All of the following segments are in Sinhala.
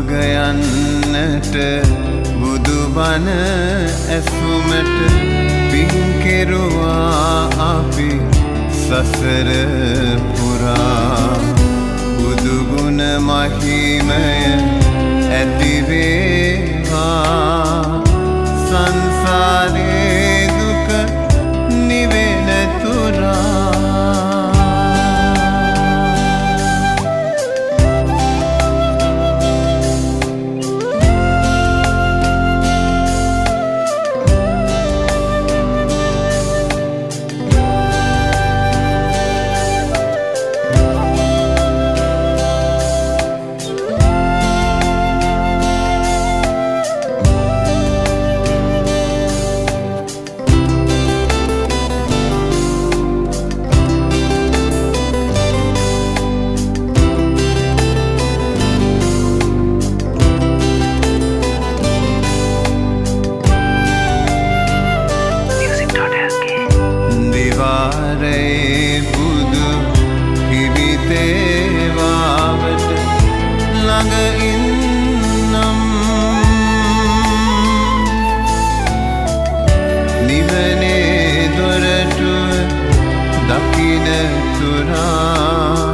යන්නට බුදුබන ඇසුමට පින්කෙරුවා අපි සසර පුරා. බුදුගුණ මහිමය ළඟඉන්නම් නිවනේ දොරටුව දකින තුරා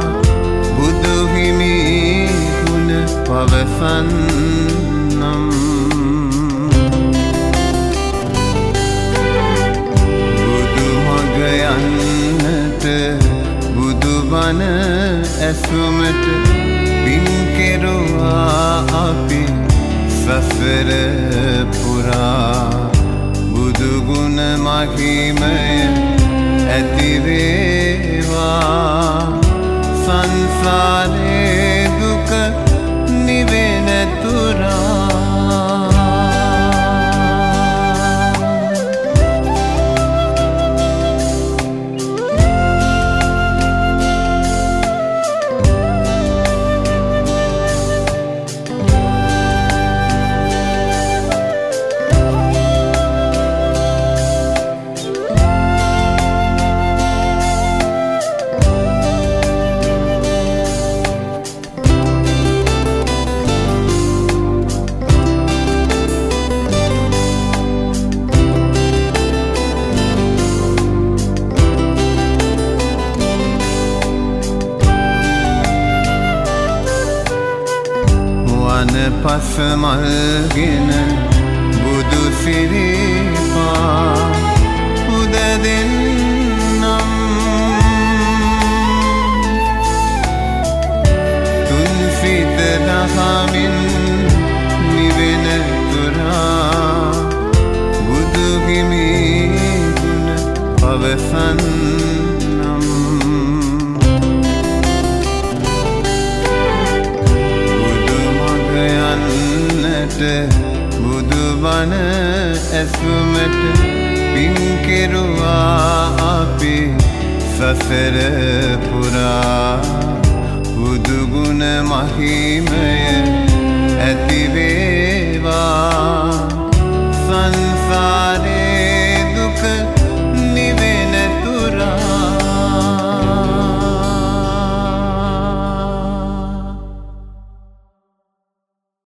බුදුහිමි ගුණ පවසන්නම්. බුදුමග යන්නට බුදුබන ඇසුමට පින්කෙරුවා අපි සසර පුරා. බුදුගුණ මහිමය ඇතිවේවා සංසාරේ දුක වන පසමල්ගෙන බුදු සිරිපා පුද දෙන්නම් තුන්සිත දහමින් නිවෙන තුරා බුදුහිමි ගුණ පවසන්නම් බුදුබන ඇසුමට පින්කෙරුවා අපි. සසර පුරා බුදුගුණ මහිමය ඇති